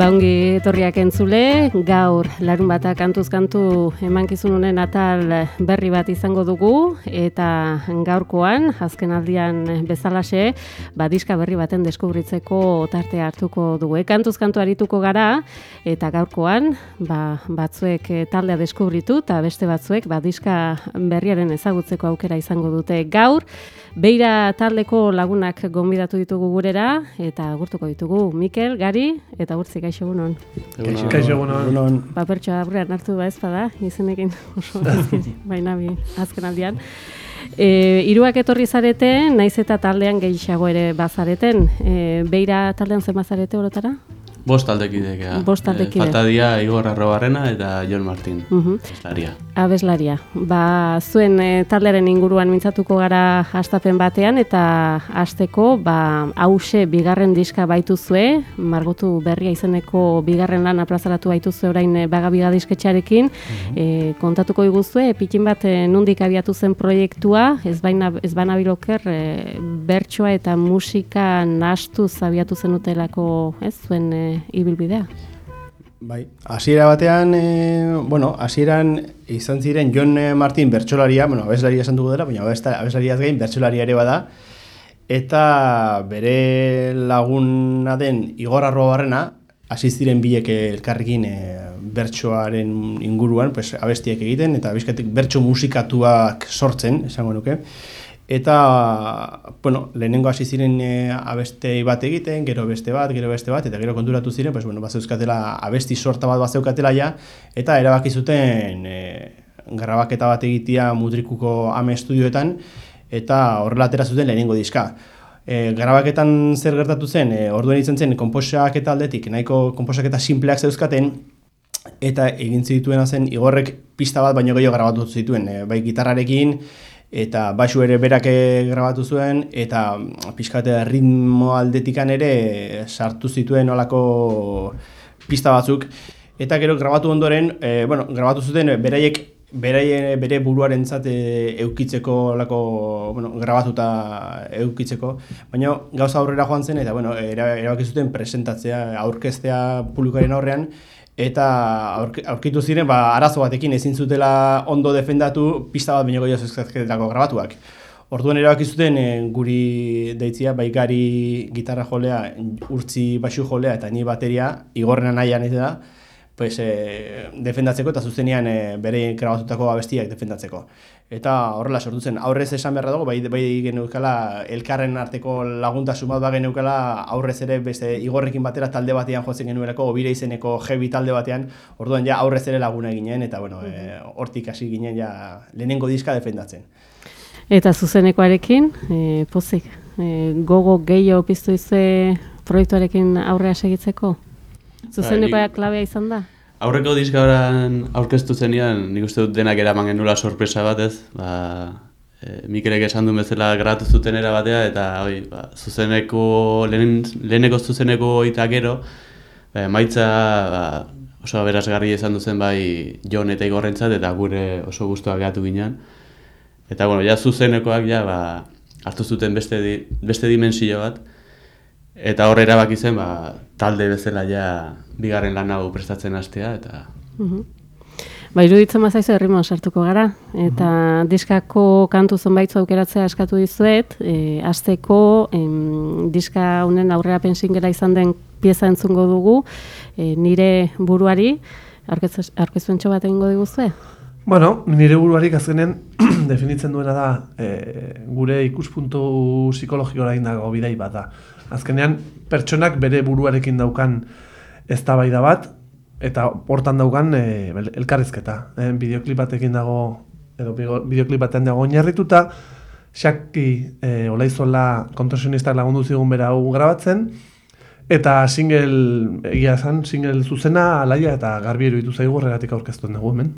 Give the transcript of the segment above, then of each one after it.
Baungi etorriak entzule, gaur larun bata kantuz kantu emankizun honen atal berri bat izango dugu eta gaurkoan, azken aldian bezalaxe, badiska berri baten deskubritzeko tarte hartuko dugu. E, kantuz kantu arituko gara eta gaurkoan ba, batzuek taldea deskubritu eta beste batzuek badiska berriaren ezagutzeko aukera izango dute gaur. Beira taldeko lagunak gonbidatu ditugu gurera eta gurtuko ditugu Mikel, Gari eta Urtzi kaixo egunon. Kaixo egunon. Papertxoa aurrean hartu ba ezpada, izenekin oso baina bi azken aldian. E, iruak etorri zarete, naiz eta taldean gehiago ere bazareten. E, beira taldean zen bazarete orotara? Bost taldekidek, Bost taldekidek. falta dia Igor Arrobarrena eta Jon Martin, uh -huh. abeslaria. Abeslaria. Ba, zuen e, taldearen inguruan mintzatuko gara hastapen batean, eta hasteko ba, hause bigarren diska baituzue, margotu berria izeneko bigarren lan aplazaratu baituzue orain e, bagabiga disketxarekin, uh -huh. kontatuko iguzue, pikin bat e, nundik abiatu zen proiektua, ez, baina, ez banabiloker, e, bertsoa eta musika nastu zabiatu zenutelako, ez, zuen e, ibilbidea. Bai, hasiera batean, e, bueno, hasieran izan ziren Jon Martin bertsolaria, bueno, abeslaria esan dugu dela, baina abeslaria gain bertsolaria ere bada, eta bere laguna den Igor Arrobarrena, hasi ziren bilek elkarrekin e, bertsoaren inguruan, pues, abestiak egiten, eta bizkatik bertso musikatuak sortzen, esango nuke. Eta, bueno, lehenengo hasi ziren e, abeste bat egiten, gero beste bat, gero beste bat, eta gero konturatu ziren, pues, bueno, bazeuzkatela abesti sorta bat bazeukatela ja, eta erabaki zuten e, grabaketa bat egitea mutrikuko ame estudioetan, eta horrela atera zuten lehenengo diska. E, grabaketan zer gertatu zen, e, orduen izan zen, komposak eta aldetik, nahiko komposak eta simpleak zeuzkaten, eta egin zituen zen igorrek pista bat baino gehiago grabatu zituen, e, bai gitarrarekin, eta basu ere berak grabatu zuen eta pixkate ritmo aldetikan ere sartu zituen olako pista batzuk. Eta gero grabatu ondoren e, bueno, grabatu zuten beraiek beraie, bere buruaren zate eukitzeko lako, bueno, grabatuta eukitzeko, baina gauza aurrera joan zen eta bueno, erabaki zuten presentatzea, aurkeztea publikoaren aurrean eta aurkitu ziren ba, arazo batekin ezin zutela ondo defendatu pista bat baino gehiago grabatuak. Orduan erabaki zuten e, guri deitzia bai gari gitarra jolea, urtzi basu jolea eta ni bateria igorrena nahian ez da, pues, e, defendatzeko eta zuzenean e, bere grabatutako abestiak defendatzeko. Eta horrela sortu zen, aurrez esan beharra dago, bai, bai geneukala elkarren arteko laguntasun bat ba geneukala aurrez ere beste igorrekin batera talde batean jotzen genuelako, obire izeneko heavy talde batean, orduan ja aurrez ere laguna ginen, eta bueno, e, hortik hasi ginen ja lehenengo diska defendatzen. Eta zuzenekoarekin, e, pozik, e, gogo gehiago piztu izue proiektuarekin aurrea segitzeko? Zuzenekoa bai, klabea izan da? Aurreko diskaoran aurkeztu zenean, nik uste dut denak eraman genula sorpresa bat ez. Ba, e, Mikelek esan duen bezala gratu zuten era batea, eta oi, ba, zuzeneko, lehen, leheneko zuzeneko eta gero, ba, maitza ba, oso berazgarri izan duzen bai Jon eta Igorrentzat, eta gure oso guztua gehatu ginen. Eta bueno, ja zuzenekoak ja, ba, hartu zuten beste, di, beste dimensio bat, Eta horre erabaki zen, ba, talde bezala ja bigarren lan hau prestatzen hastea eta uh Ba, iruditzen mazaizu herrimon sartuko gara, eta uh diskako kantu zonbaitzu aukeratzea eskatu dizuet, e, azteko diska honen aurrera pensingera izan den pieza entzungo dugu, e, nire buruari, arkezuen bat egingo diguzue? Bueno, nire buruari azkenen definitzen duena da e, gure ikuspuntu psikologikoa egin dago bidei bat da. Azkenean, pertsonak bere buruarekin daukan eztabaida bat, eta hortan daukan e, elkarrizketa. E, bideoklip batekin dago, edo bideoklip batean dago oinarrituta, Xaki e, Olaizola kontorsionistak lagundu zigun bera hau grabatzen, eta single, egia esan, single zuzena, alaia eta garbi eruditu zaigu horregatik aurkeztuen dugu hemen.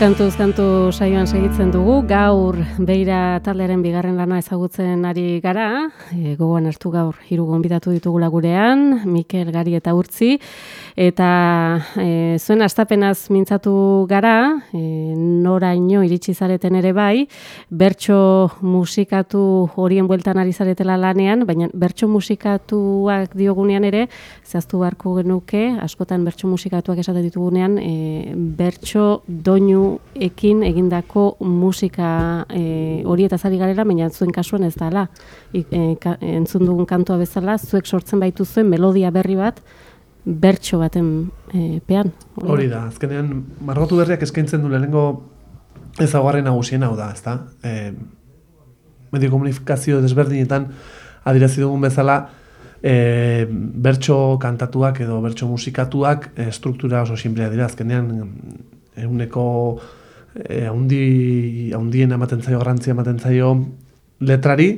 Bakantuz kantu saioan segitzen dugu, gaur beira taldearen bigarren lana ezagutzen ari gara, e, gogoan hartu gaur hiru gonbidatu ditugula gurean, Mikel Gari eta Urtzi, eta e, zuen astapenaz mintzatu gara, e, noraino iritsi zareten ere bai, bertso musikatu horien bueltan ari zaretela lanean, baina bertso musikatuak diogunean ere, zehaztu beharko genuke, askotan bertso musikatuak esaten ditugunean, e, bertso doinuekin egindako musika e, hori eta zari garela, baina zuen kasuan ez dala. E, ka, entzun dugun kantua bezala, zuek sortzen baitu zuen melodia berri bat, bertso baten e, pean. Hori da, azkenean, margotu berriak eskaintzen du lehenengo ezaguarren nagusien hau da, ezta? E, medio komunikazio desberdinetan adirazi dugun bezala, e, bertso kantatuak edo bertso musikatuak e, struktura oso simplea dira, azkenean eguneko e, haundi, haundien ematen zaio, garrantzia ematen zaio letrari,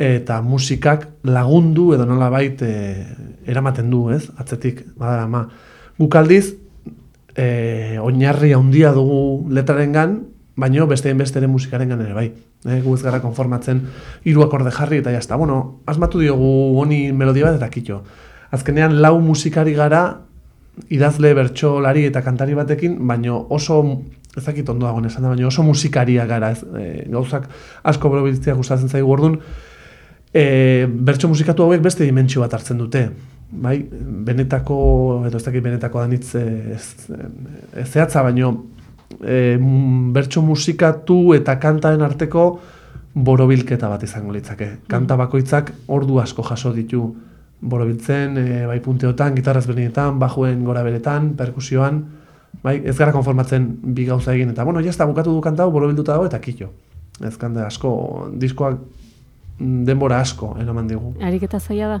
eta musikak lagundu edo nola bait eramaten du, ez? Atzetik, badara, ma. Guk aldiz, e, oinarri handia dugu letrarengan, baino besteen besteren musikarengan ere bai. E, gu ez gara konformatzen hiru akorde jarri eta jazta. Bueno, asmatu diogu honi melodia bat eta kitxo. Azkenean lau musikari gara idazle bertsolari eta kantari batekin, baino oso ez dakit ondo dagoen esan da, baina oso musikaria gara, ez, e, gauzak asko borobiltzea gustatzen zaigu orduan, e, bertso musikatu hauek beste dimentsio bat hartzen dute. Bai, benetako, edo ez dakit benetako danitz e, ez, ez zehatza, baino e, bertso musikatu eta kantaren arteko borobilketa bat izango litzake. Kanta bakoitzak ordu asko jaso ditu borobiltzen, e, bai punteotan, gitarra ezberdinetan, bajuen gora beretan, perkusioan, bai, ez gara konformatzen bi gauza egin, eta bueno, jazta bukatu du kanta hau, borobilduta dago, eta kito. Ez kanta asko, diskoak mm, denbora asko eraman digu. Ariketa zaila da.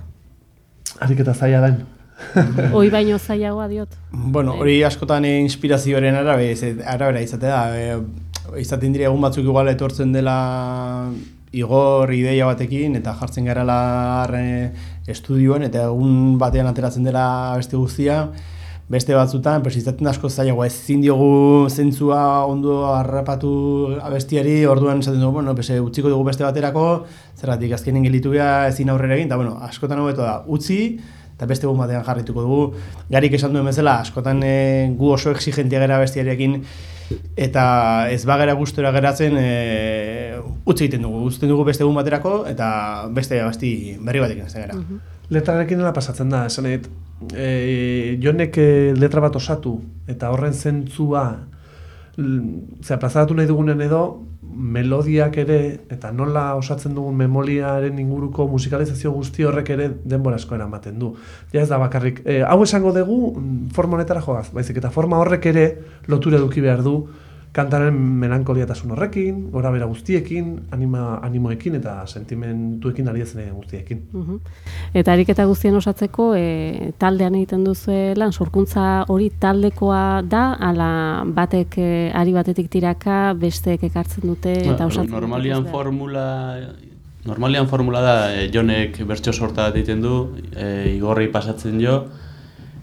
Ariketa zaila den. Hoi baino zailagoa diot. Bueno, hori askotan inspirazioaren arabe, arabera izate da. E, izaten dira egun batzuk igual etortzen dela igor ideia batekin eta jartzen garala e, estudioan eta egun batean ateratzen dela beste guztia beste batzutan, da asko zailagoa, ezin diogu zentzua ondo harrapatu abestiari, orduan esaten dugu, bueno, pues, eh, utziko dugu beste baterako, zergatik azkenen gelitu beha ezin aurrera egin, eta bueno, askotan hobeto da, utzi, eta beste egun batean jarrituko dugu. Garik esan duen bezala, askotan e, gu oso exigentia gara bestiarekin, eta ez bagera gustora geratzen e, utzi egiten dugu, uzten dugu beste egun baterako, eta beste abesti berri batekin ez gara. Letrarekin nola pasatzen da, esan dut, e, jonek e, letra bat osatu, eta horren zentzua, zera, plazaratu nahi dugunen edo, melodiak ere, eta nola osatzen dugun memoliaren inguruko musikalizazio guzti horrek ere denbora asko eramaten du. Ja ez da bakarrik, e, hau esango dugu forma honetara joaz, baizik eta forma horrek ere lotura eduki behar du, kantaren melankoliatasun horrekin, gora bera guztiekin, anima, animoekin eta sentimentuekin ari ezen guztiekin. Eta ariketa guztien osatzeko e, taldean egiten duzu lan, sorkuntza hori taldekoa da, ala batek e, ari batetik tiraka, besteek ekartzen dute eta osatzen Normalian formula Normalian formula da e, Jonek bertso sorta bat egiten du, e, Igorri pasatzen jo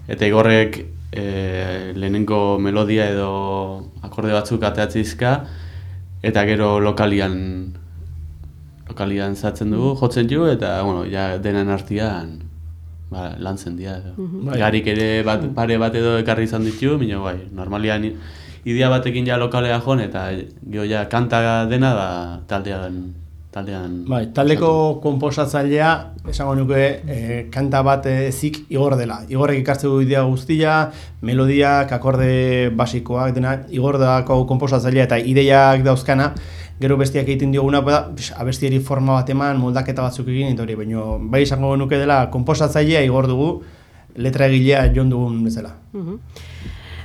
eta Igorrek e, lehenengo melodia edo akorde batzuk ateatzizka eta gero lokalian lokalian zatzen dugu, jotzen du eta bueno, ja denen artean ba, lantzen dira. edo. Bai. Garik ere bat, pare bat edo ekarri izan ditu, baina bai, normalian idea batekin ja lokalea joan eta gero ja kanta dena da taldean taldean Bai, taldeko konposatzailea, esango nuke, e, kanta bat ezik igor dela. Igorrek ikartzen du idea guztia, melodiak, akorde basikoak, dena, igor dako konposatzailea eta ideiak dauzkana, gero bestiak egiten dioguna, bada, pix, abestiari forma bat eman, moldaketa batzuk egin, eta hori, baina bai esango nuke dela, konposatzailea igor dugu, letra egilea jon dugun bezala. Mhm.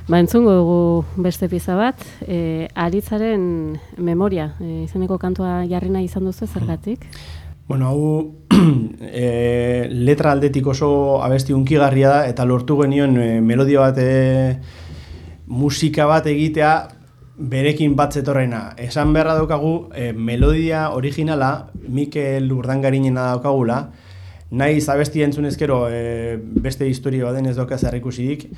Ba, entzungo dugu beste pieza bat, e, aritzaren memoria, e, izeneko kantua jarri nahi izan duzu zergatik? Bueno, hau e, letra aldetik oso abesti unkigarria da eta lortu genion e, melodia bat e, musika bat egitea berekin bat zetorrena. Esan beharra daukagu e, melodia originala Mikel Urdangarinena daukagula, nahi abesti entzun ezkero e, beste historia baden ez doka zerrikusirik.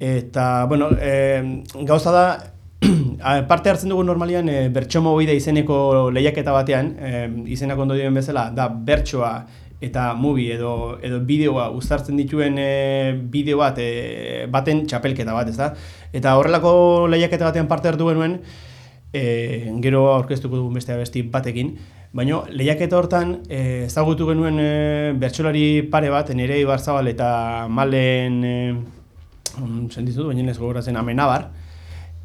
Eta, bueno, e, gauza da, parte hartzen dugu normalian e, bertso movida izeneko lehiaketa batean, e, izenak ondo dioen bezala, da bertsoa eta movie edo edo bideoa uztartzen dituen e, bideo bat e, baten txapelketa bat, ez da? Eta horrelako lehiaketa batean parte hartu genuen, e, gero aurkeztuko dugun beste abesti batekin, baina lehiaketa hortan ezagutu genuen e, bertsolari pare bat, nire Ibarzabal eta Malen e, um, sentitu, baina ez gogoratzen amenabar,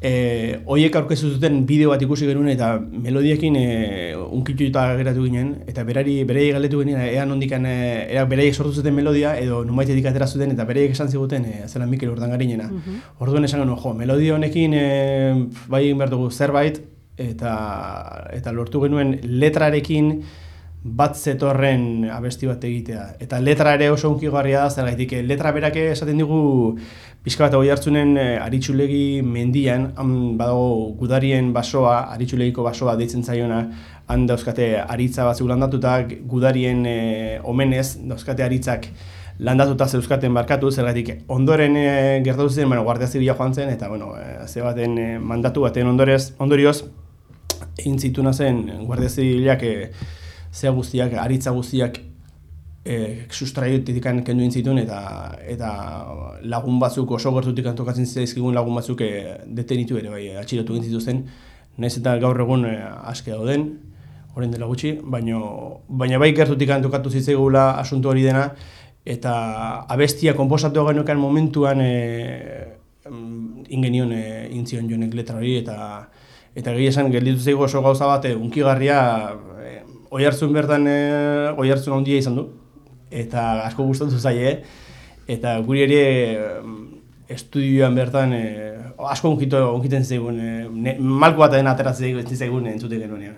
E, oiek aurkeztu zuten bideo bat ikusi genuen eta melodiekin e, unkituta geratu ginen. Eta berari beraiek galdetu genien ea nondikan e, ea beraiek sortu zuten melodia edo numaitetik atera zuten eta beraiek esan ziguten e, zela Mikel Urdangarinena. Orduan esan genuen, jo, melodia honekin e, bai egin behar dugu zerbait eta eta lortu genuen letrarekin bat zetorren abesti bat egitea. Eta letra ere oso unkigarria da, zergaitik eh, letra berake esaten digu pixka bat hori hartzunen e, aritxulegi mendian, han badago gudarien basoa, aritxulegiko basoa deitzen zaiona, han dauzkate aritza batzuk landatuta, gudarien e, omenez, dauzkate aritzak landatuta zeuzkaten barkatu, zergatik ondoren e, gertatu zen, bueno, Guardia Zibila joan zen, eta bueno, e, ze baten e, mandatu baten ondorez, ondorioz, egin zituna zen Guardia Zibilak e, zea guztiak, aritza guztiak e, sustraiotik kendu intzitun eta eta lagun batzuk oso gertutik tokatzen zaizkigun lagun batzuk e, detenitu ere bai atxilotu egin zituzten. Naiz eta gaur egun e, aske dauden orain dela gutxi baino baina bai gertutik tokatu zitzaigula asuntu hori dena eta abestia konposatu genukan momentuan e, ingenion e, intzion jonek letra hori eta eta gehi esan gelditu zaigu oso gauza bat e, unkigarria e, oi hartzun bertan e, oi hartzun handia izan du eta asko gustatu zaie eta guri ere estudioan bertan e, asko unkiten zaigun e, malko bat den ateratzen zaigun entzute genuenean.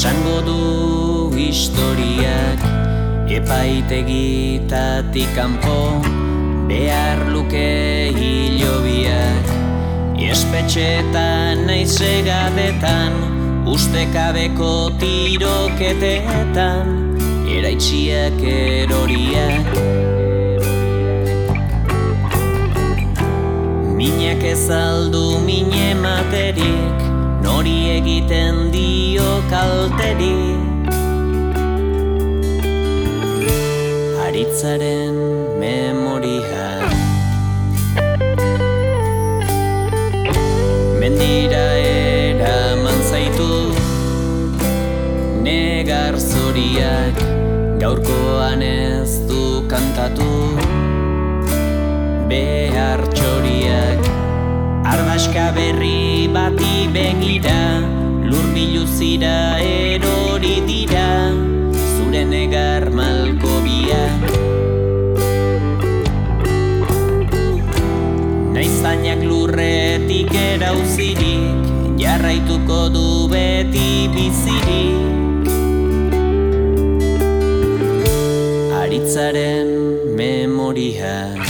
Esango du historiak Epaitegitatik kanpo Behar luke hilobiak. Espetxetan naiz egadetan Ustekabeko tiroketetan Eraitxiak eroriak. Minak ez aldu mine materik, nori egiten dio kalterik. Aritzaren memoria. Mendira eraman zaitu, negar zoriak, gaurkoan ez du kantatu behar txoriak Arbaska berri bati begira Lur biluzira erori dira Zure negar malko biak Naiztainak lurretik erauzirik Jarraituko du beti bizirik. Aritzaren memoria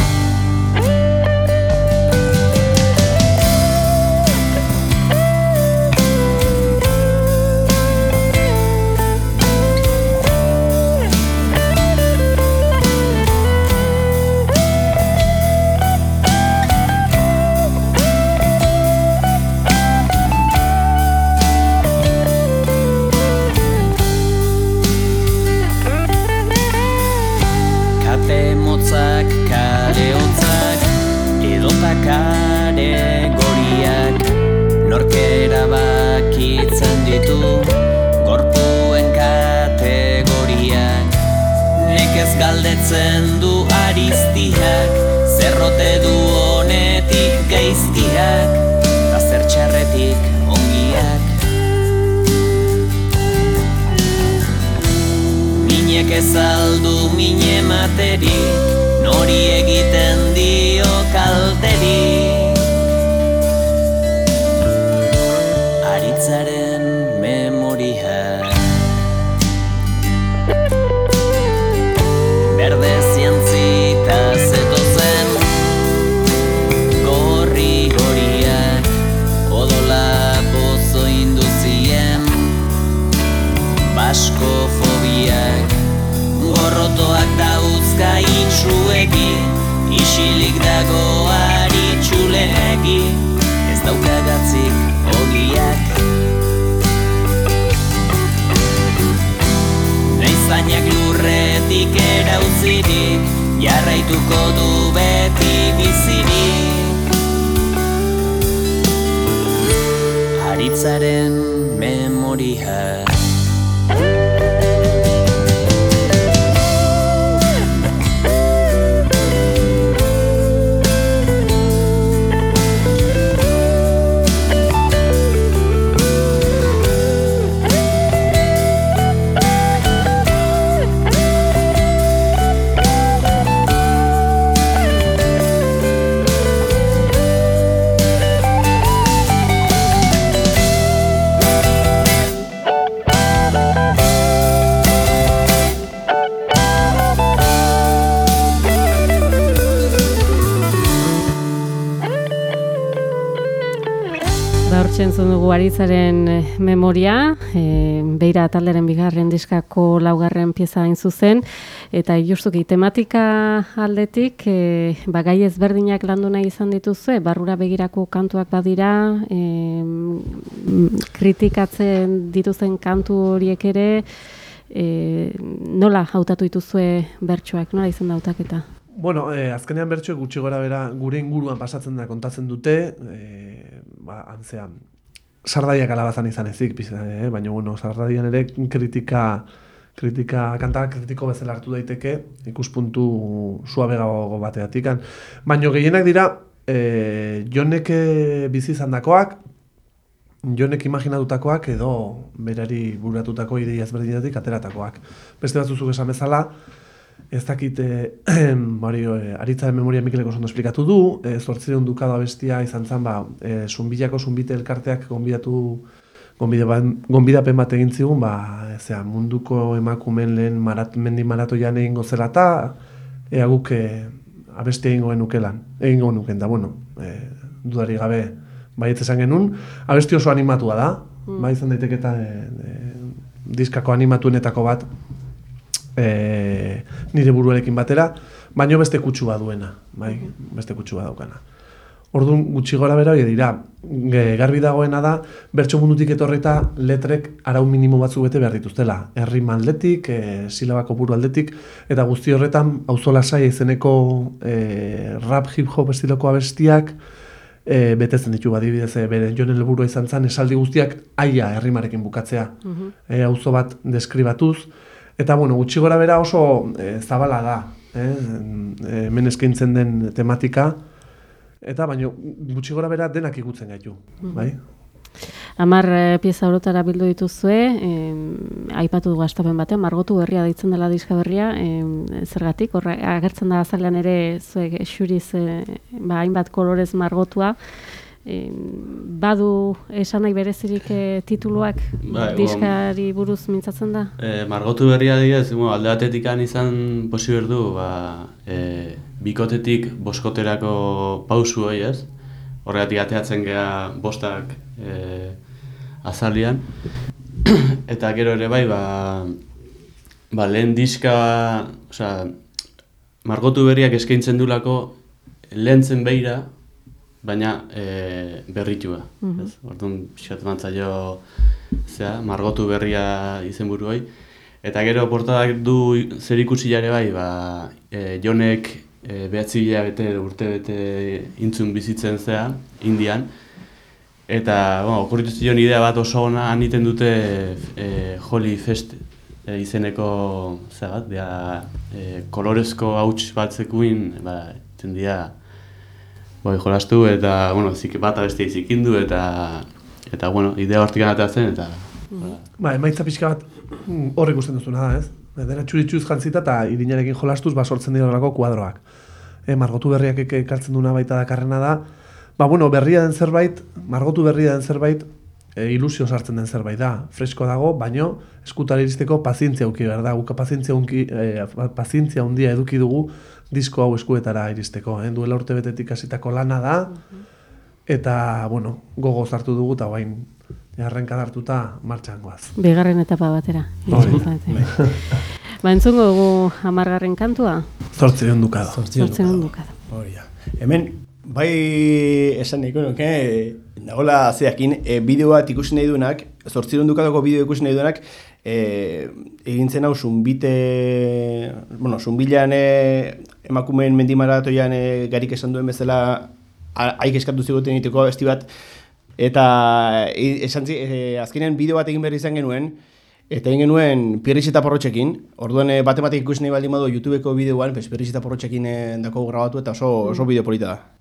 aritzaren eh, memoria, e, beira talderen bigarren diskako laugarren pieza hain zuzen, eta justuki tematika aldetik, e, ba, gai ezberdinak landu nahi izan dituzue, barrura begirako kantuak badira, e, kritikatzen dituzten kantu horiek ere, e, nola hautatu dituzue bertsoak, nola izan da hautaketa? Bueno, eh, azkenean bertxo gutxi gora bera gure inguruan pasatzen da kontatzen dute, eh, ba, antzean, sardaiak alabazan izan ezik, bizan, eh? baina bueno, sardaian ere kritika, kritika, kanta kritiko bezala hartu daiteke, ikuspuntu suabegago bateatik. Baina gehienak dira, eh, jonek bizi izan dakoak, jonek imaginatutakoak edo berari buratutako ideia ezberdinatik ateratakoak. Beste batzuzuk esan bezala, ez dakit e, Mario, e, aritzaren memoria Mikeleko zondo esplikatu du, e, zortzireun dukado abestia izan zen, ba, e, zunbilako zunbite elkarteak gonbidatu gonbidapen bat egin zigun, ba, ezea, munduko emakumen lehen marat, mendi maratoian egin gozela eta ea guk e, abestia egin goen nukelan, egin goen nuken, da, bueno, e, dudari gabe baiet esan genuen, abesti oso animatua da, mm. bai izan daiteke eta e, e, diskako animatuenetako bat, e, nire buruarekin batera, baino beste kutsu baduena, bai, beste kutsu badaukana. Orduan gutxi gora bera hori dira, garbi dagoena da, bertso mundutik etorreta letrek arau minimo batzu bete behar dituztela. Herri maldetik, e, silabako buru aldetik, eta guzti horretan, auzola saia izeneko e, rap hip-hop estiloko abestiak, e, betetzen ditu badibidez, e, bere jonen helburua izan zen, esaldi guztiak aia herrimarekin bukatzea. Uh auzo bat deskribatuz, Eta, bueno, gutxi gora bera oso e, zabala da, eh? hemen eskaintzen den tematika, eta baino gutxi gora bera denak ikutzen gaitu, mm bai? Amar e, pieza horotara bildu dituzue, e, aipatu dugu astapen batean, margotu berria deitzen dela diska berria, e, zergatik, horra, agertzen da azalean ere zuek xuriz e, ba, hainbat kolorez margotua, badu esan nahi berezirik e, tituluak ba, diskari buruz mintzatzen da? E, margotu berria dira, bueno, alde batetik izan posi berdu, ba, e, bikotetik boskoterako pausu hori ez, horregatik ateatzen geha bostak e, azalian, eta gero ere bai, ba, ba lehen diska, oza, margotu berriak eskaintzen du lako, lehen zen behira, baina e, berritua. Mm -hmm. Orduan, pixat mantzaio, zera, margotu berria izenburu bai. Eta gero, portadak du zer ikusi jare bai, ba, e, jonek e, behatzi bete, urte bete intzun bizitzen zea, indian. Eta, bueno, okurritu zion idea bat oso ona aniten dute e, Holy Fest e, izeneko, zera bat, bea, e, kolorezko hauts bat zekuin, ba, tendia, bai jolastu eta bueno, zik bat abestia izikindu eta eta bueno, idea hortik zen eta mm Ba, emaitza pixka bat mm, hor ikusten duzuna da, ez? Dena txuritxuz jantzita eta irinarekin jolastuz ba sortzen dira horrelako kuadroak. E, margotu berriak ekartzen duna baita dakarrena da, ba bueno, berria den zerbait, margotu berria den zerbait, e, ilusio sartzen den zerbait da. Fresko dago, baino eskutara iristeko pazientzia uki behar da. Guka pazientzia, unki, e, pazientzia undia eduki dugu disko hau eskuetara iristeko. Eh? Duela urte betetik hasitako lana da, eta, bueno, gogo zartu dugu, eta bain, jarrenka hartuta martxan goaz. Bigarren etapa batera. ba, entzungo dugu amargarren kantua? Zortze ondukado. Zortze ondukado. Hemen, bai esan niko nuke, nagola zeakin, e, bideo bat ikusi nahi duenak, zortze ondukadoko bideo ikusi nahi duenak, e, egintzen hau zunbite, bueno, zunbilean e, emakumeen mendimaratoian e, garik esan duen bezala haik eskatu zigoten egiteko esti bat, eta e, esan e, azkenean bideo bat egin behar izan genuen, eta egin genuen Pierriz eta Porrotxekin, orduan e, bate batek ikusi nahi baldin badu YouTubeko bideoan, Pierriz eta Porrotxekin dako grabatu eta oso, oso bideo polita da.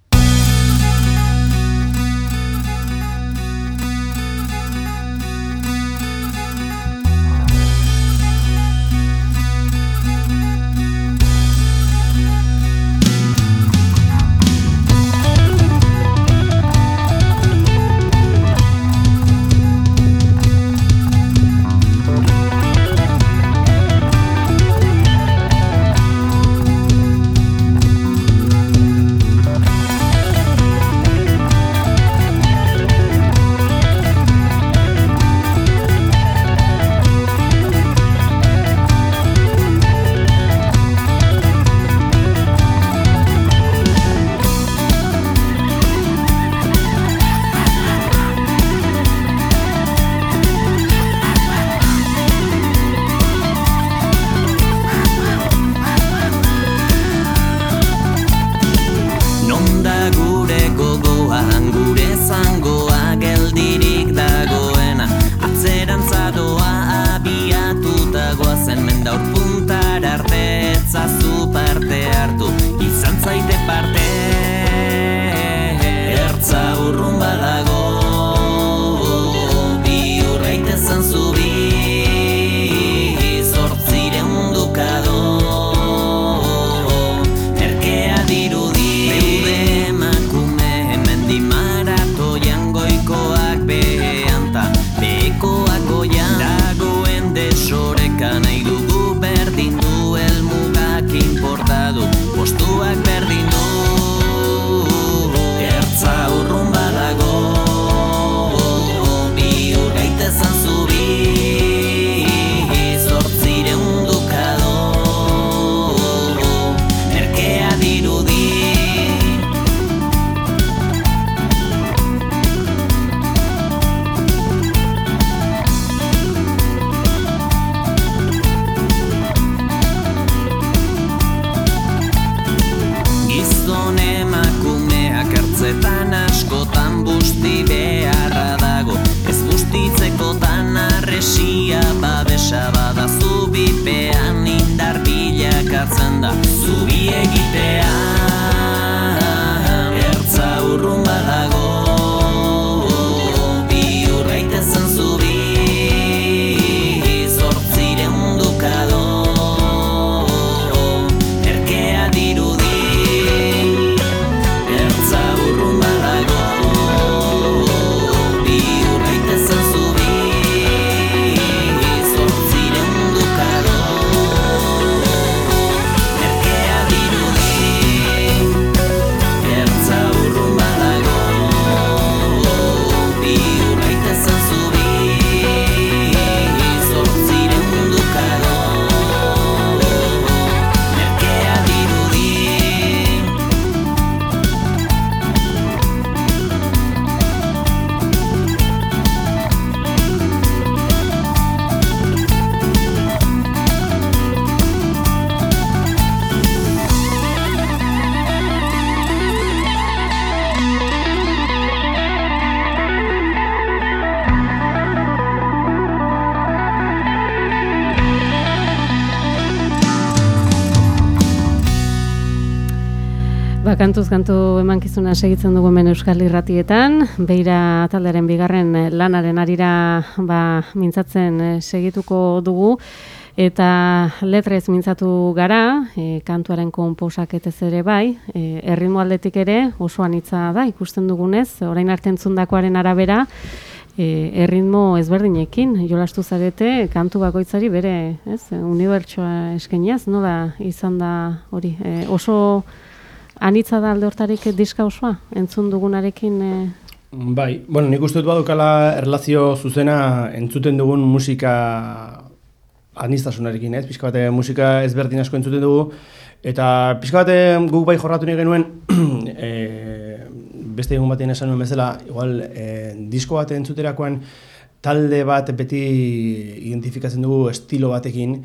Kantuz kantu emankizuna segitzen dugu hemen Euskal Irratietan, beira taldearen bigarren eh, lanaren arira ba, mintzatzen eh, segituko dugu, eta letrez mintzatu gara, e, kantuaren konposaketez ere bai, e, erritmo aldetik ere oso anitza da, ikusten dugunez, orain arte entzundakoaren arabera, e, erritmo ezberdinekin, jolastu zarete, kantu bakoitzari bere, ez, unibertsoa eskeniaz, nola izan da hori, e, oso anitza da alde hortarik diska osoa, entzun dugunarekin e, Bai, bueno, nik uste dut badukala erlazio zuzena entzuten dugun musika anistasunarekin, ez? Pixka bate musika ezberdin asko entzuten dugu, eta pixka bate guk bai jorratu nahi genuen, e, beste egun batean esan nuen bezala, igual e, disko bat entzuterakoan talde bat beti identifikatzen dugu estilo batekin,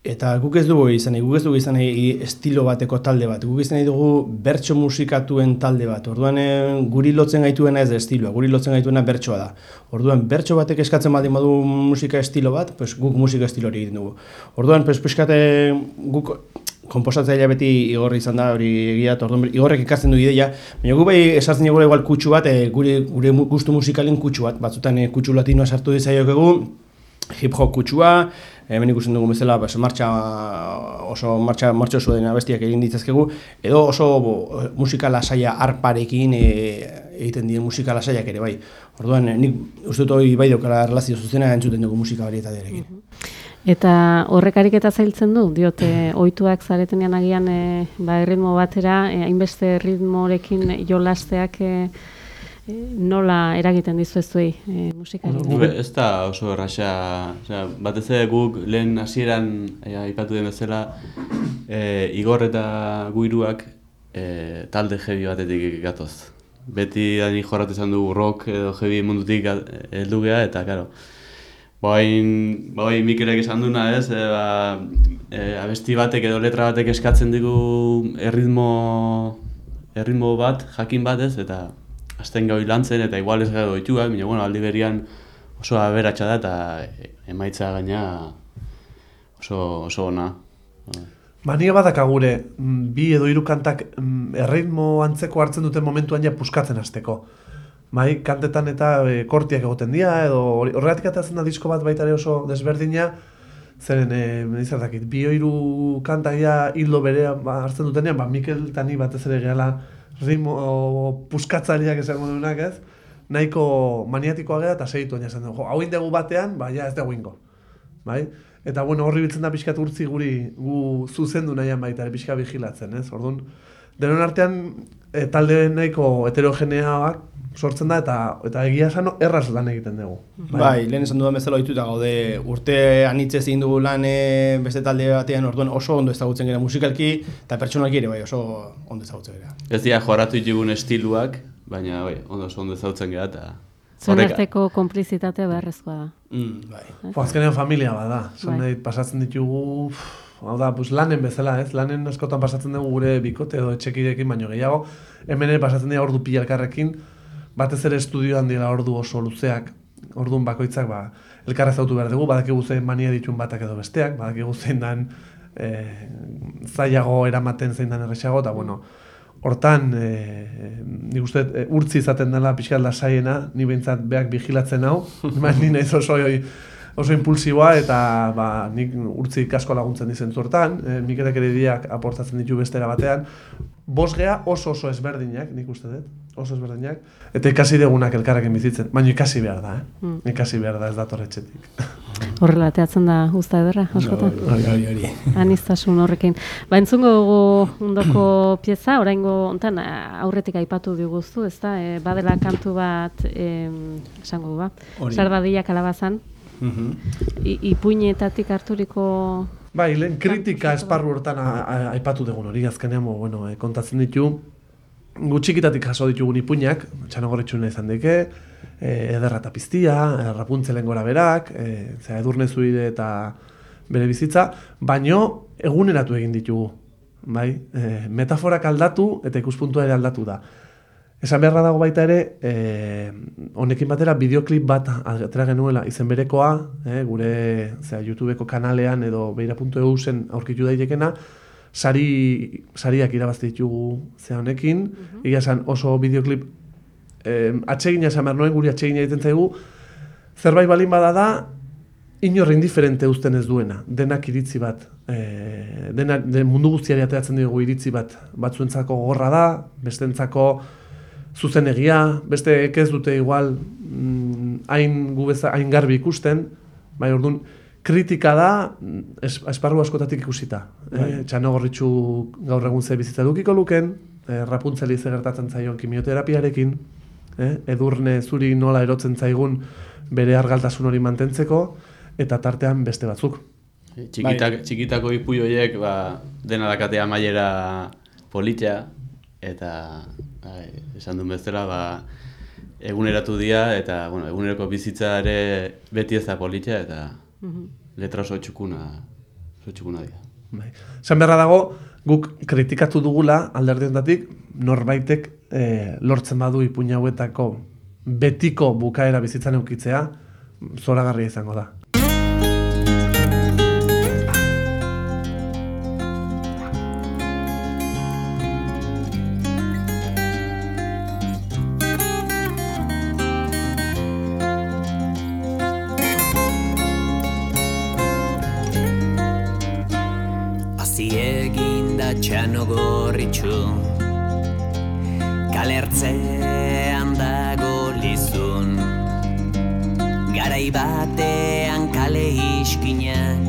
Eta guk ez dugu izan guk ez dugu izan estilo bateko talde bat, guk izan dugu bertso musikatuen talde bat. Orduan eh, guri lotzen gaituena ez da estiloa, guri lotzen gaituena bertsoa da. Orduan bertso batek eskatzen baldin badu musika estilo bat, pues guk musika estilo hori egiten dugu. Orduan, pues pixkate guk komposatzailea beti igor izan da, hori egia, eta orduan igorrek ikasten du ideia, baina gu bai esartzen dugu igual kutsu bat, e, gure, gure gustu musikalen kutsu bat, batzutan e, kutsu latinoa sartu dizaiokegu, hip hop kutsua, hemen ikusten dugu bezala pues, martxa oso martxa martxo oso den abestiak egin ditzazkegu edo oso bo, musika lasaia arparekin e, egiten diren musika lasaiak ere bai. Orduan eh, nik uste dut hori bai daukala erlazio zuzena entzuten dugu musika varietatearekin. Eta horrek ariketa zailtzen du, diote ohituak zaretenean agian e, ba, erritmo batera, e, hainbeste ritmorekin jolasteak e, e, nola eragiten dizu ez duei e, musikari. Guk ez da oso erraxa, osea, batez ere guk lehen hasieran eh, aipatu den bezala, e, Igor eta guiruak e, talde heavy batetik gatoz. Beti dani jorratu izan dugu rock edo heavy mundutik heldu gea eta karo. Bain, bai Mikelek esan duna ez, e, ba, e, abesti batek edo letra batek eskatzen digu erritmo, erritmo bat, jakin bat ez, eta azten gau lantzen eta igual ez gero dituak, baina bueno, aldi berian oso aberatsa da eta emaitza gaina oso, oso ona. Mania badaka gure, mm, bi edo hiru kantak mm, erritmo antzeko hartzen duten momentuan ja puskatzen hasteko. Bai, kantetan eta e, kortiak egoten dira, edo horregatik atatzen da disko bat baita ere oso desberdina, zeren, e, dakit, bi hiru kanta ja hildo berea ba, hartzen dutenean, ba, Mikel eta ni batez ere gehala ritmo puskatzaileak esango duenak ez, nahiko maniatikoa gera eta segitu baina esan dugu, hau indegu batean, ba, ja ez dugu ingo. Bai? Eta bueno, horri biltzen da pixkat urtzi guri gu zuzendu nahian baita pixka vigilatzen, ez? Orduan, denon artean e, talde nahiko heterogeneaak sortzen da eta eta egia esan erraz lan egiten dugu. Bai, lehen esan dudan bezala ohituta gaude urte anitzez egin dugu lan eh, beste talde batean, orduan oso ondo ezagutzen gara musikalki eta pertsonalki ere bai, oso ondo ezagutzen gara. Ez dira jorratu ditugun estiluak, baina bai, ondo oso ondo ezautzen gara eta Zuen arteko konplizitatea beharrezkoa da. Mm, bai. Po, azkenean familia bada. Zan Bai. pasatzen ditugu, hau da, pues, lanen bezala, ez? Lanen askotan pasatzen dugu gure bikote edo etxekidekin baino gehiago. Hemen ere pasatzen dira ordu pila elkarrekin, batez ere estudioan dira ordu oso luzeak, ordun bakoitzak ba, elkarra zautu behar dugu, badakigu zein mania ditun batak edo besteak, badakigu zein dan e, zailago eramaten zein dan erresago, eta bueno, hortan, e, nik uste, e, urtzi izaten dela pixkat lasaiena, ni behintzat beak vigilatzen hau, ni naiz oso, oso impulsiboa, eta ba, nik urtzi asko laguntzen dizentzu hortan, e, Mikelek ere diak aportatzen ditu bestera batean, bosgea oso oso ezberdinak, nik uste dut, oso ezberdinak, eta ikasi degunak elkarrekin bizitzen, baina ikasi behar da, eh? Mm. ikasi behar da ez datorretxetik. Horrela, ateatzen da usta ederra, askotan. Hori, hori, hori. Aniztasun horrekin. Ba, entzungo dugu ondoko pieza, oraingo hontan aurretik aipatu diguztu, ezta? E, badela kantu bat, em, esango du ba. Sardadilla kalabazan, Mhm. I, ipuinetatik harturiko Bai, lehen kritika esparru hortan aipatu dugun hori, azkenean, bueno, eh, kontatzen ditu, gutxikitatik jaso ditugun ipuinak, txanogorritxuna izan dike, eh, ederra eta piztia, eh, rapuntzelen gora berak, eh, zera edurne zuide eta bere bizitza, baino eguneratu egin ditugu. Bai, eh, metaforak aldatu eta ikuspuntua ere aldatu da. Esan beharra dago baita ere, eh, honekin batera bideoklip bat atera genuela izen berekoa, eh, gure zera, YouTubeko kanalean edo beira.eu zen aurkitu daitekena, sari, sariak irabazte ditugu ze honekin, egia esan oso bideoklip eh, atsegina esan behar noen, guri atsegina egiten zaigu, zerbait balin bada da, inorre indiferente uzten ez duena, denak iritzi bat, e, dena, de mundu guztiari ateratzen dugu iritzi bat, batzuentzako gorra da, bestentzako zuzenegia, beste ez dute igual mm, hain gubeza, hain garbi ikusten, bai orduan, kritika da mm, es, esparru askotatik ikusita. E, txanogorritxu gaur egun ze bizitza dukiko luken, e, rapuntzeli ze gertatzen zaion kimioterapiarekin, e, edurne zuri nola erotzen zaigun bere argaltasun hori mantentzeko, eta tartean beste batzuk. Txikitak, txikitako ipu horiek ba, dena dakatea maiera politia, eta bai, esan duen bezala ba, eguneratu dira, eta bueno, eguneroko bizitza ere beti ez da politia, eta letra oso txukuna, oso txukuna dira. Bai. Esan beharra dago, guk kritikatu dugula alderdi honetatik norbaitek eh, lortzen badu ipuina hauetako betiko bukaera bizitzan eukitzea, zoragarria izango da. Iskinak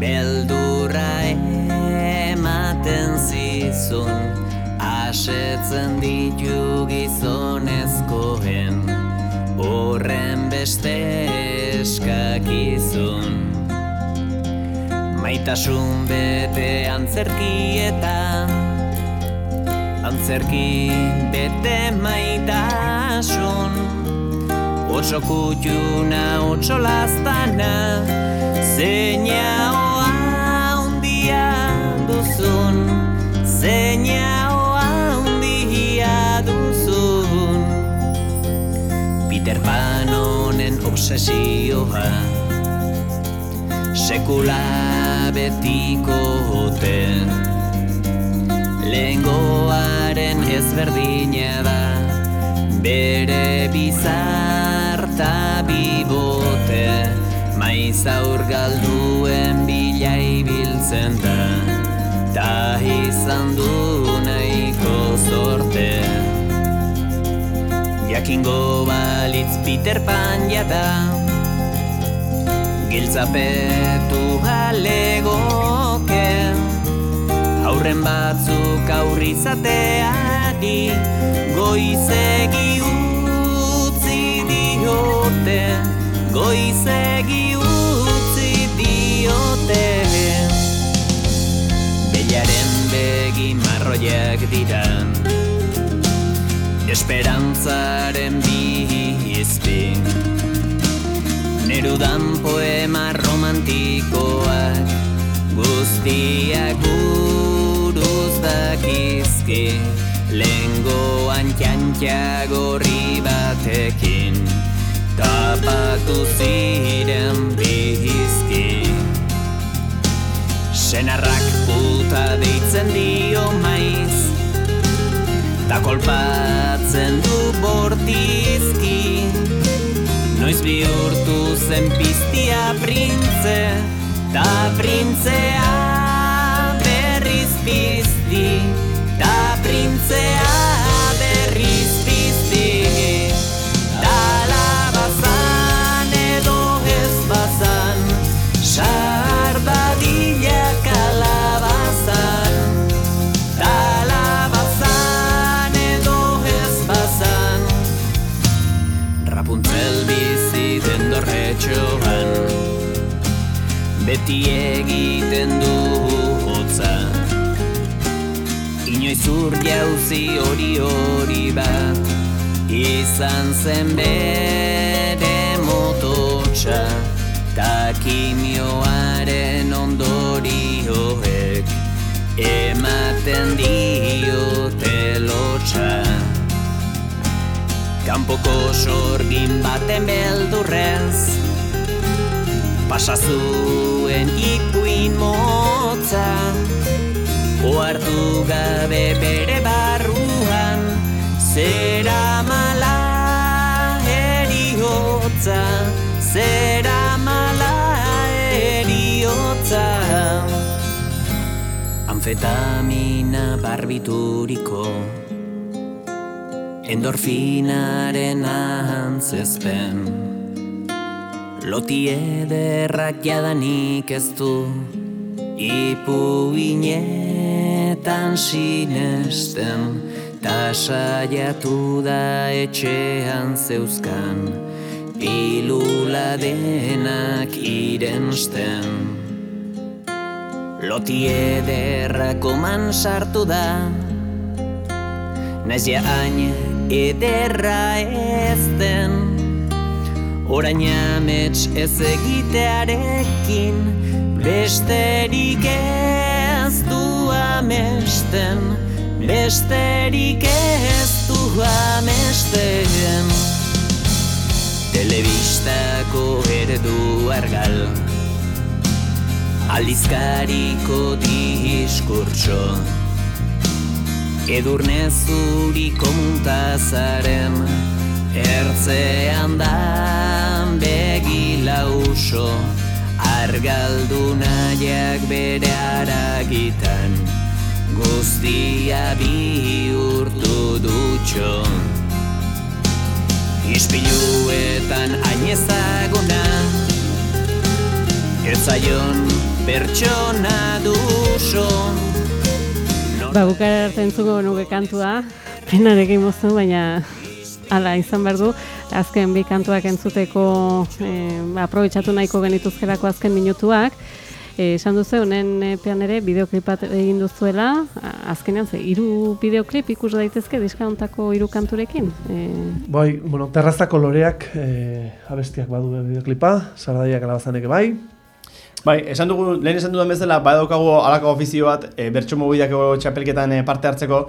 Beldurra ematen zizun. Asetzen ditu gizonezkoen Horren beste eskakizun Maitasun bete antzerkietan Antzerki bete maitasun Otso kutxuna, otso lastana Zeina hoa undia duzun Zeina hoa undia duzun. Peter Pan honen obsesioa sekula betiko hoten Lehengoaren ezberdina da Bere bizarta bibote Maiz galduen bila ibiltzen da. Ta izan du nahiko zorte. Jakingo balitz Peter Pan jada. Giltzapetu alegoke Aurren batzuk aurrizateari Goizegi utzi diote Goizegi utzi diote. Bellaren begi marroiak dira Esperantzaren bizpi Nerudan poema romantikoak Guztiak buruz dakizki Txantxa gorri batekin Tapatu ziren bizki Senarrak puta deitzen dio maiz Ta kolpatzen du bortizki. Noiz bihurtu zen piztia printze Ta printzea berriz pizti. Ta printzea Beti egiten du hotza. Inoiz ur jauzi hori hori bat Izan zen bere mototxa. Ta kimioaren ondorioek Ematen diote lotxa. Kanpoko sorgin baten beldurrez Pasa zuen ipuin motza. Oartu gabe bere barruan Zera mala eriotza Zera mala eriotza. Amfetamina barbituriko Endorfinaren antzezpen Loti ederrak jadanik ez du. Ipuinetan sinesten Ta saiatu da etxean zeuzkan. Pilula denak irensten Loti ederrak oman sartu da. Naiz ja ederra ez den Orain amets ez egitearekin Besterik ez du amesten Besterik ez du amesten. Telebistako erdu argal Aldizkariko diskurtso. Edurne zuriko muntazaren Ertzean da begila uso Argaldu nahiak bere aragitan. Guztia bihurtu dutxo. Ispiluetan hain ezaguna Ez zaion pertsona duso. Ba, bukara arte entzuko nuke kantua, penarekin moztu, baina hala izan behar du, azken bi kantuak entzuteko eh, aprobetsatu nahiko genituzkerako azken minutuak, eh, esan duzu, honen epean ere bideoklipat egin duzuela, azkenean ze, hiru bideoklip ikus daitezke diska hontako hiru kanturekin. Eh, Bai, bueno, terrazako loreak eh, abestiak badu bideoklipa, sardaiak alabazanek bai. Bai, esan dugu, lehen esan dudan bezala, badaukagu alako ofizio bat, e, bertso mobidiako txapelketan eh, parte hartzeko,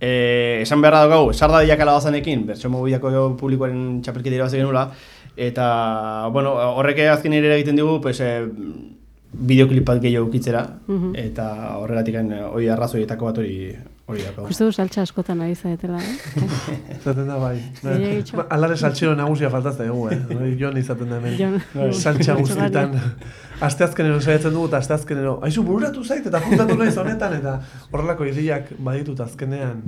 e, esan beharra daukagu, sardadiak alabazanekin, bertso mobidiako publikoaren txapelketa irabazi genula, eta, bueno, horrek azken ere egiten digu, pues, e, bideoklip bat gehiago ukitzera, eta horregatik hori arrazoietako bat hori hori. Uste du saltza askotan ari zaretela, eh? Zaten da bai. Gehiagitxo. Ba, Alare saltxero nagusia faltazta dugu, eh? Jon izaten da hemen. Jon. Saltxa guztietan. Asteazkenero saiatzen dugu eta asteazkenero, aizu bururatu zait eta juntatu naiz honetan eta horrelako ideiak baditut azkenean.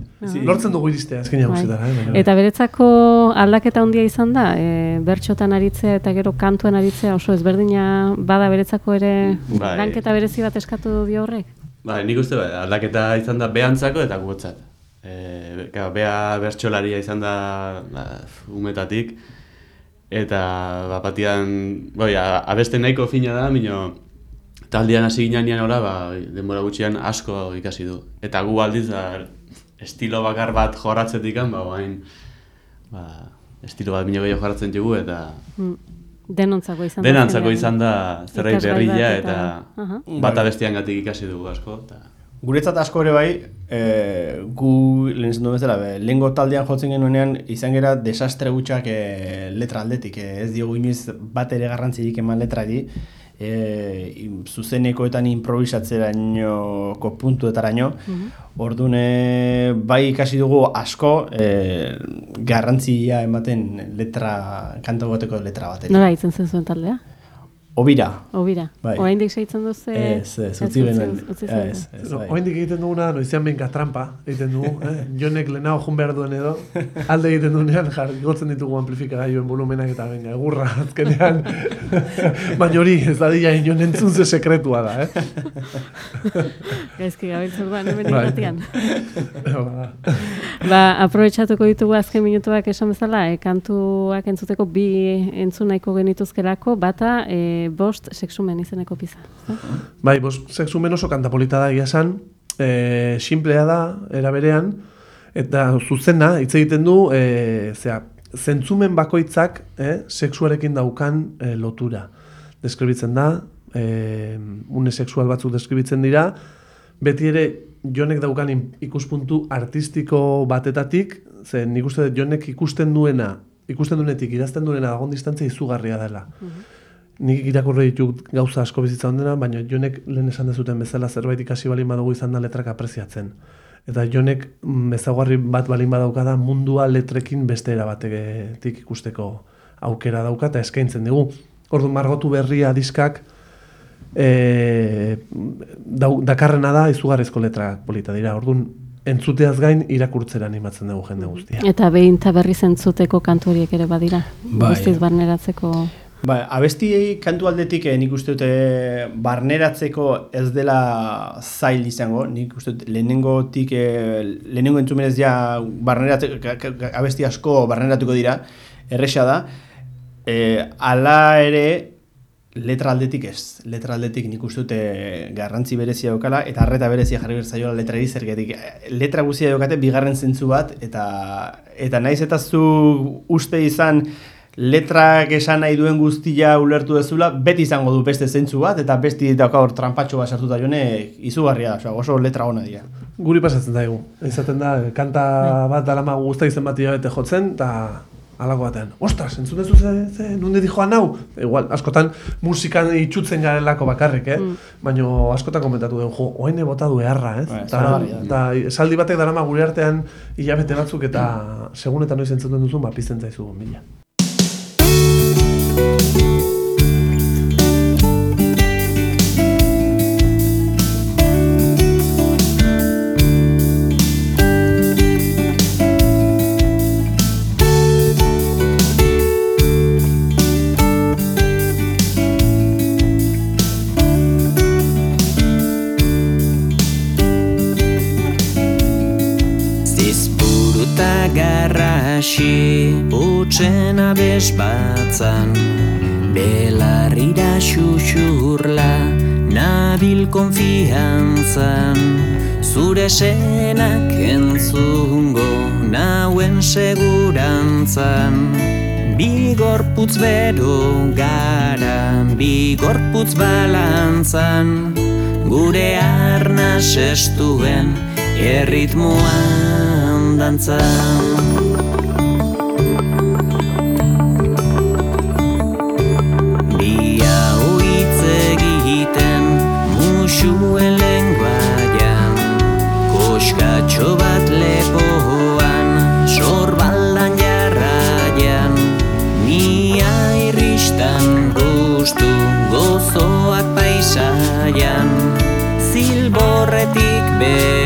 Lortzen dugu iristea azkenean Bai. guztietan, eh? Eta beretzako aldaketa handia izan da, e, bertxotan aritzea eta gero kantuan aritzea oso ezberdina bada beretzako ere Bai. lanketa berezi bat eskatu dio horrek. Ba, nik uste bai, aldaketa izan da behantzako eta gutzat. E, bea bertxolaria izan da ba, umetatik, eta ba, batian, bai, abeste nahiko fina da, mino taldean hasi ginean ora, ba, denbora gutxian asko ikasi du. Eta gu aldiz, da, estilo bakar bat jorratzetik ba, bain, ba, estilo bat mino gehiago jorratzen dugu, eta Mm. Denontzako izan da. denantzako azkenean. izan da zerbait berria, bat eta Aha. bata bestiangatik ikasi dugu asko. Eta... Guretzat asko ere bai, e, gu lehen zendu bezala, be, lehengo taldean jotzen genuenean izan gera desastre gutxak e, letra aldetik. E, ez diogu inoiz bat ere garrantzirik eman letrari, e, zuzenekoetan improvisatzerainoko puntuetaraino. Mm Orduan, e, bai ikasi dugu asko e, garrantzia ematen letra, kanto bateko letra batetik. Nola hitzen zen zuen taldea? Obira. Obira. Bai. Oraindik segitzen duzu? Ez, ez, utzi utzi Ez, ez, bai. Oindik egiten duguna, noizean benka trampa egiten dugu. Eh? Jonek lehenago jun behar duen edo, alde egiten duenean jar, igotzen ditugu amplifikagailuen volumenak eta benga, egurra azkenean. Baina hori, ez da dira inon entzun ze sekretua da, eh? Gaizki gabiltzen duan, hemen Bai. irratian. Ba, Ba, aprobetxatuko ditugu azken minutuak esan bezala, e, kantuak entzuteko bi entzun nahiko genituzkelako, bata e, bost sexumen izeneko pizza. Bai, bos, sexumen oso kanta polita da egia esan, e, simplea da, era berean, eta zuzena, hitz egiten du, e, zera, zentzumen bakoitzak eh, sexuarekin daukan e, lotura. Deskribitzen da, e, une sexual batzuk deskribitzen dira, beti ere jonek daukan ikuspuntu artistiko batetatik, ze nik uste dut jonek ikusten duena, ikusten duenetik idazten duena dagoen distantzia izugarria dela. Nik irakurri ditut gauza asko bizitza ondena, baina jonek lehen esan dezuten bezala zerbait ikasi balin badugu izan da letrak apreziatzen. Eta jonek ezaugarri bat balin badauka da mundua letrekin beste era batetik ikusteko aukera dauka eta eskaintzen digu. Ordu margotu berria diskak e, dau, dakarrena da izugarrizko letra polita dira. Orduan entzuteaz gain irakurtzera animatzen dugu jende guztia. Eta behin eta berriz entzuteko kantu horiek ere badira. Bai. Guztiz barneratzeko... Ba, abesti kantu aldetik eh, nik uste dute barneratzeko ez dela zail izango, nik uste dut lehenengotik, eh, lehenengo entzumenez ja barneratzeko, abesti asko barneratuko dira, erresa da, eh, ala ere letra aldetik ez, letra aldetik nik uste dute garrantzi berezia daukala, eta arreta berezia jarri berzaiola letrari zergatik. eh, Letra guztia daukate bigarren zentzu bat, eta, eta naiz eta zu uste izan letrak esan nahi duen guztia ulertu dezula, beti izango du beste zentzu bat, eta besti dauka hor trampatxo bat sartuta jone, izugarria da, osea, oso letra ona dira. Guri pasatzen zaigu. Izaten da, kanta bat dalama guzta izen bat hilabete jotzen, eta alako batean, ostras, entzun dezu ze, ze nunde dijoan hau? Igual, askotan musikan itxutzen garelako bakarrik, eh? Baina askotan komentatu dugu, jo, oaine bota du eharra, ez? Bai, Eta da. eta esaldi batek darama gure artean hilabete batzuk eta segun eta noiz entzuten duzun, ba, pizten zaizu bila. you garrasi utxen abes batzan. Belarrira xuxurla nabil konfiantzan. Zure senak entzungo nauen segurantzan. Bigorputz bero gara, bigorputz balantzan. Gure arnas estuen erritmoan dantzan 别。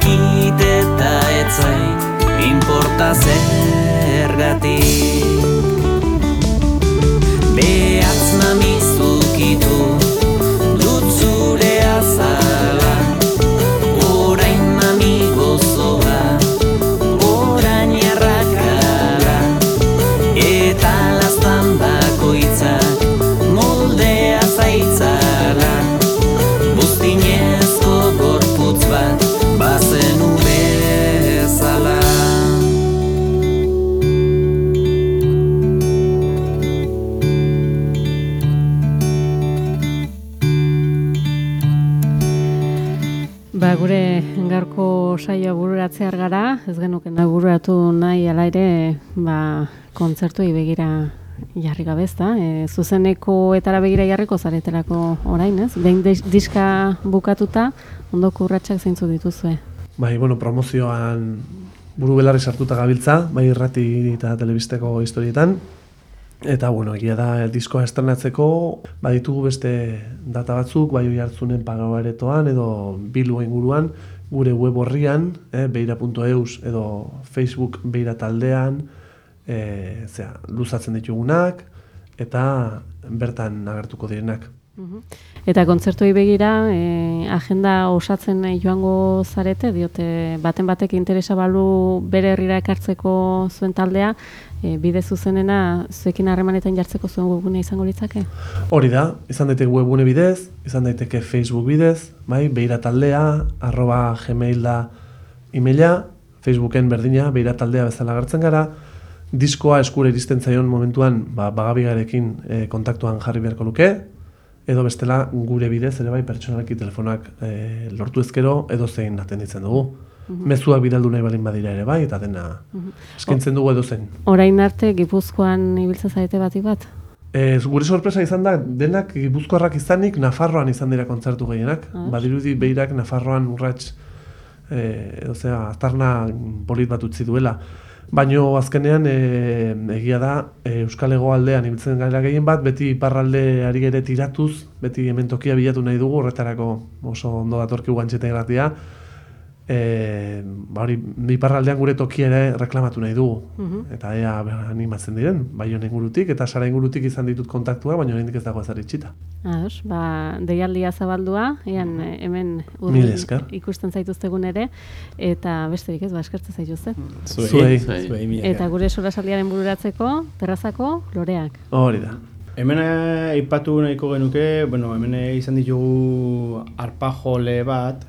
Dakit eta ez zait importa zergatik gaurko saioa bururatzear gara, ez genuken da bururatu nahi ala ere, ba, kontzertuei begira jarri gabe ezta? E, zuzeneko etara begira jarriko zaretelako orain, ez? Behin dis- diska bukatuta, ondoko urratsak zeintzu dituzue. Bai, bueno, promozioan buru belarri sartuta gabiltza, bai irrati eta telebisteko historietan. Eta, bueno, egia da, diskoa estrenatzeko, baditugu beste data batzuk, bai hartzunen pagabaretoan edo bilu inguruan, gure web horrian, eh, beira.eus edo Facebook beira taldean, eh, zera, luzatzen ditugunak, eta bertan agertuko direnak. Eta kontzertuei begira, e, agenda osatzen joango zarete, diote baten batek interesa balu bere herrira ekartzeko zuen taldea, e, bide zuzenena zuekin harremanetan jartzeko zuen webgunea izango litzake? Hori da, izan daiteke webune bidez, izan daiteke Facebook bidez, bai, beira taldea, arroba gmail da emaila, Facebooken berdina, beira taldea bezala agertzen gara, diskoa eskura iristen zaion momentuan ba, bagabigarekin e, kontaktuan jarri beharko luke, edo bestela gure bidez ere bai pertsonalki telefonak e, lortu ezkero edo zein atenditzen dugu. Mezuak bidaldu nahi balin badira ere bai, eta dena eskaintzen dugu edo zein. Orain arte Gipuzkoan ibiltza zaite batik bat? E, gure sorpresa izan da, denak gipuzkoarrak izanik, Nafarroan izan dira kontzertu gehienak. Ah. Badirudi beirak Nafarroan urrats, e, ozea, aztarna polit bat utzi duela. Baino azkenean e, egia da e, Euskal Hego aldean ibiltzen gara gehien bat, beti iparralde ari gere tiratuz, beti hemen tokia bilatu nahi dugu, horretarako oso ondo datorki guantxeta gratia. E, ba hori, iparraldean gure tokia ere reklamatu nahi dugu. Eta ea animatzen diren, bai honen ingurutik, eta sara ingurutik izan ditut kontaktua, baina oraindik ez dago ezer itxita. Ados, ba, deialdia zabaldua, ean eh, hemen esker. ikusten zaituztegun ere, eta besterik ez, ba, eskertzen zaituzte. Zuei. Zuei. Zuei, Eta gure solasaldiaren bururatzeko, terrazako, loreak. Hori da. Hemen eh, aipatu nahiko genuke, bueno, hemen eh, izan ditugu arpajole bat,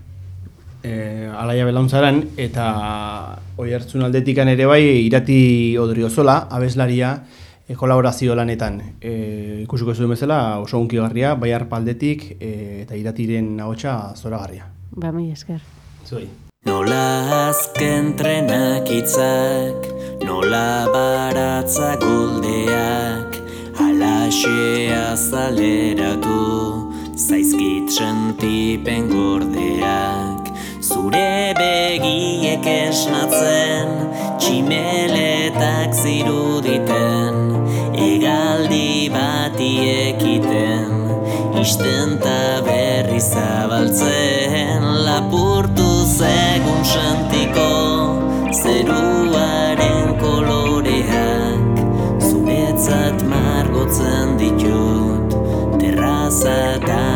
e, alaia belauntzaren, eta oi hartzun aldetikan ere bai irati odriozola, abeslaria, e, kolaborazio lanetan. E, ikusiko zuen bezala oso unkigarria, bai arpaldetik e, eta iratiren ahotsa zoragarria. Ba, mi esker. Zuei. Nola azken trenak itzak, nola baratza goldeak, alaxe azaleratu, zaizkit sentipen gordeak. Zure begiek esnatzen, tximeletak ziruditen, egaldi bati ekiten, isten berri zabaltzen, lapurtu zegun sentiko, zeruaren koloreak, zuretzat margotzen ditut, terraza eta